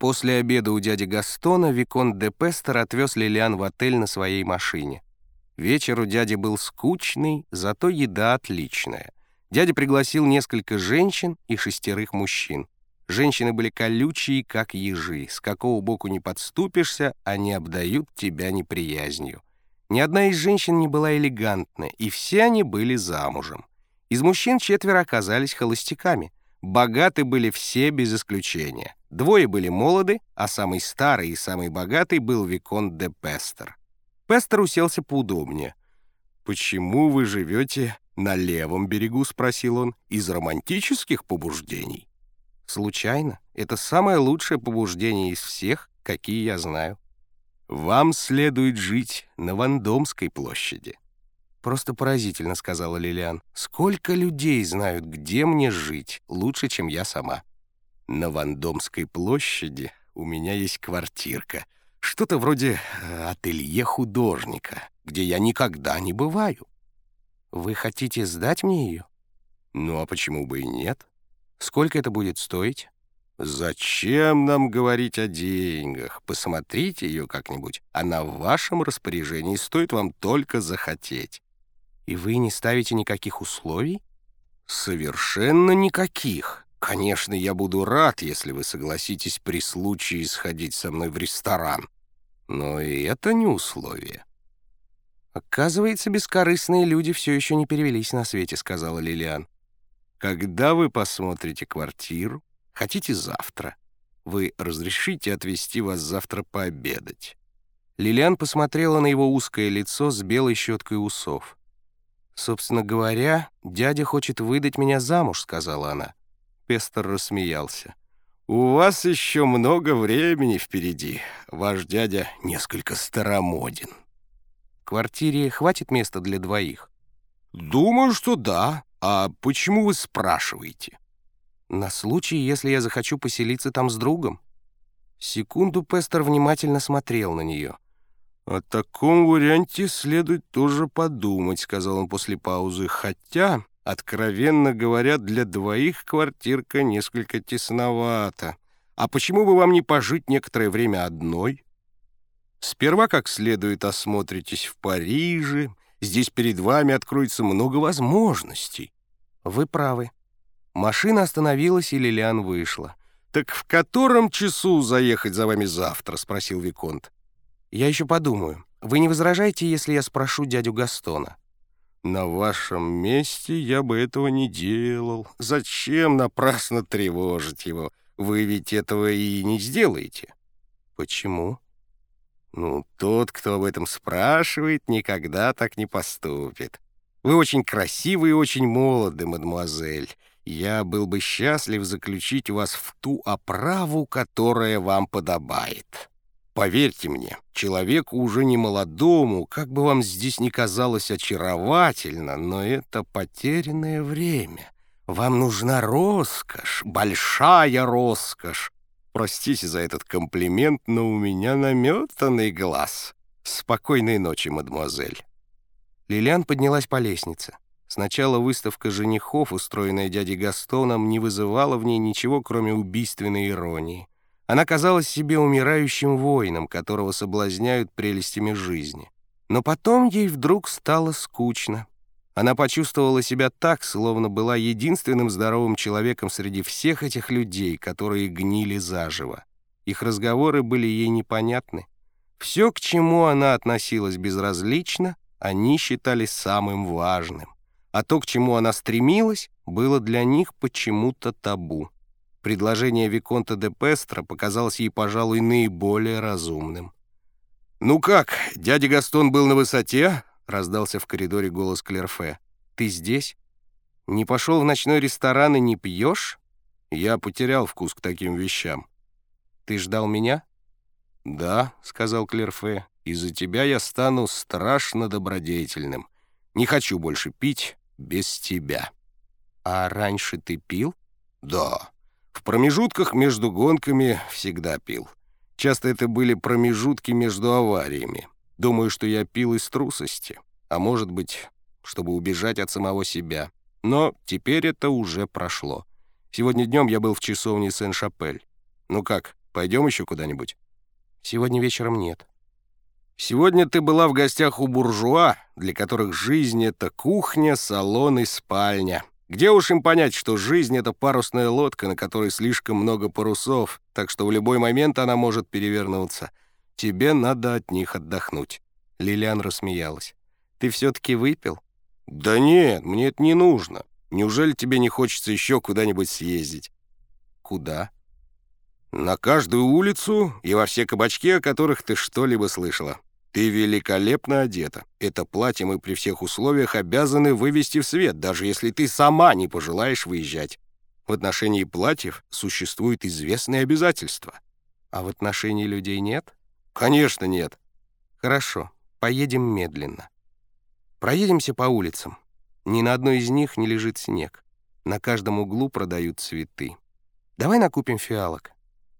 После обеда у дяди Гастона Викон де Пестер отвез Лилиан в отель на своей машине. Вечер у дяди был скучный, зато еда отличная. Дядя пригласил несколько женщин и шестерых мужчин. Женщины были колючие, как ежи. С какого боку не подступишься, они обдают тебя неприязнью. Ни одна из женщин не была элегантна, и все они были замужем. Из мужчин четверо оказались холостяками. Богаты были все без исключения. Двое были молоды, а самый старый и самый богатый был Викон де Пестер. Пестер уселся поудобнее. «Почему вы живете на левом берегу?» — спросил он. «Из романтических побуждений?» «Случайно. Это самое лучшее побуждение из всех, какие я знаю». «Вам следует жить на Вандомской площади». «Просто поразительно», — сказала Лилиан. «Сколько людей знают, где мне жить, лучше, чем я сама». «На Вандомской площади у меня есть квартирка. Что-то вроде э, ателье художника, где я никогда не бываю». «Вы хотите сдать мне ее?» «Ну, а почему бы и нет? Сколько это будет стоить?» «Зачем нам говорить о деньгах? Посмотрите ее как-нибудь. Она в вашем распоряжении, стоит вам только захотеть». «И вы не ставите никаких условий?» «Совершенно никаких. Конечно, я буду рад, если вы согласитесь при случае сходить со мной в ресторан. Но и это не условие». «Оказывается, бескорыстные люди все еще не перевелись на свете», — сказала Лилиан. «Когда вы посмотрите квартиру, хотите завтра, вы разрешите отвезти вас завтра пообедать?» Лилиан посмотрела на его узкое лицо с белой щеткой усов. «Собственно говоря, дядя хочет выдать меня замуж», — сказала она. Пестер рассмеялся. «У вас еще много времени впереди. Ваш дядя несколько старомоден». «В квартире хватит места для двоих?» «Думаю, что да. А почему вы спрашиваете?» «На случай, если я захочу поселиться там с другом». Секунду Пестер внимательно смотрел на нее — «О таком варианте следует тоже подумать», — сказал он после паузы. «Хотя, откровенно говоря, для двоих квартирка несколько тесновата. А почему бы вам не пожить некоторое время одной? Сперва как следует осмотритесь в Париже. Здесь перед вами откроется много возможностей». «Вы правы». Машина остановилась, и Лилиан вышла. «Так в котором часу заехать за вами завтра?» — спросил Виконт. «Я еще подумаю. Вы не возражаете, если я спрошу дядю Гастона?» «На вашем месте я бы этого не делал. Зачем напрасно тревожить его? Вы ведь этого и не сделаете». «Почему?» «Ну, тот, кто об этом спрашивает, никогда так не поступит. Вы очень красивы и очень молоды, мадемуазель. Я был бы счастлив заключить вас в ту оправу, которая вам подобает». Поверьте мне, человеку уже не молодому, как бы вам здесь ни казалось очаровательно, но это потерянное время. Вам нужна роскошь, большая роскошь. Простите за этот комплимент, но у меня наметанный глаз. Спокойной ночи, мадемуазель. Лилиан поднялась по лестнице. Сначала выставка женихов, устроенная дядей Gastoном, не вызывала в ней ничего, кроме убийственной иронии. Она казалась себе умирающим воином, которого соблазняют прелестями жизни. Но потом ей вдруг стало скучно. Она почувствовала себя так, словно была единственным здоровым человеком среди всех этих людей, которые гнили заживо. Их разговоры были ей непонятны. Все, к чему она относилась безразлично, они считали самым важным. А то, к чему она стремилась, было для них почему-то табу. Предложение Виконта де Пестро показалось ей, пожалуй, наиболее разумным. «Ну как, дядя Гастон был на высоте?» — раздался в коридоре голос Клерфе. «Ты здесь? Не пошел в ночной ресторан и не пьешь?» Я потерял вкус к таким вещам. «Ты ждал меня?» «Да», — сказал Клерфе, — «из-за тебя я стану страшно добродетельным. Не хочу больше пить без тебя». «А раньше ты пил?» «Да». В промежутках между гонками всегда пил. Часто это были промежутки между авариями. Думаю, что я пил из трусости, а может быть, чтобы убежать от самого себя. Но теперь это уже прошло. Сегодня днем я был в часовне Сен-Шапель. Ну как, Пойдем еще куда-нибудь?» «Сегодня вечером нет». «Сегодня ты была в гостях у буржуа, для которых жизнь — это кухня, салон и спальня. Где уж им понять, что жизнь — это парусная лодка, на которой слишком много парусов, так что в любой момент она может перевернуться. Тебе надо от них отдохнуть». Лилиан рассмеялась. «Ты все-таки выпил?» «Да нет, мне это не нужно. Неужели тебе не хочется еще куда-нибудь съездить?» «Куда?» «На каждую улицу и во все кабачки, о которых ты что-либо слышала. Ты великолепно одета. Это платье мы при всех условиях обязаны вывести в свет, даже если ты сама не пожелаешь выезжать. В отношении платьев существуют известные обязательства». «А в отношении людей нет?» «Конечно нет». «Хорошо, поедем медленно. Проедемся по улицам. Ни на одной из них не лежит снег. На каждом углу продают цветы. Давай накупим фиалок.